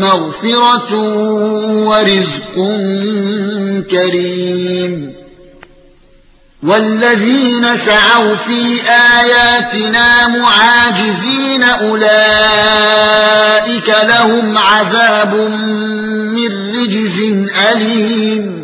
مغفرة ورزق كريم. والذين سعوا في آياتنا معاجزين أولئك لهم عذاب من رجز أليم.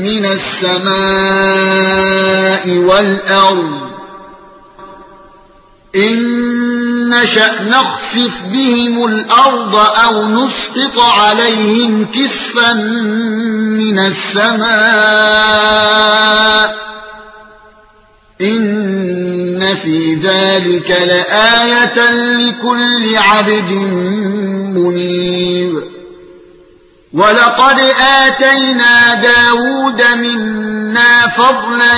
من السماء والأرض. إن نشأ نخسف بهم الأرض أو نسقط عليهم كسفا من السماء. إن في ذلك لآية لكل عبد منيب. ولقد آتينا داود منا فضلا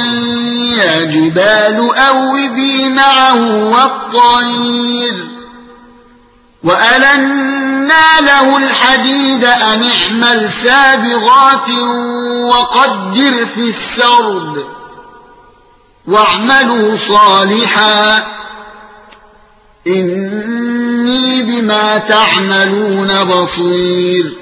يا جبال أوبي معه والطير. وألنا له الحديد أن اعمل سابغات وقدر في السرد واعملوا صالحا. إني بما تعملون بصير.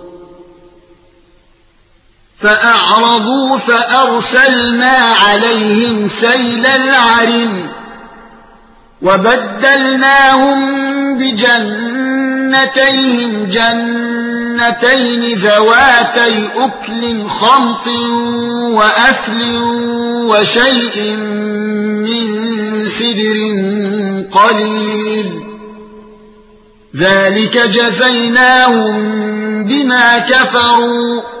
فأعرضوا فأرسلنا عليهم سيل العرم وبدلناهم بجنتيهم جنتين ذواتي أكل خمط وأفل وشيء من سدر قليل. ذلك جزيناهم بما كفروا.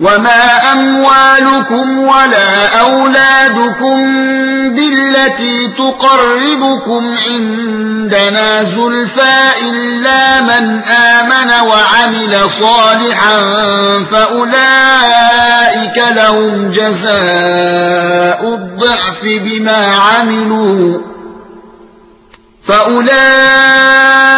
وما أموالكم ولا أولادكم بالتي تقربكم عندنا زلفى إلا من آمن وعمل صالحا فأولئك لهم جزاء الضعف بما عملوا فأولئك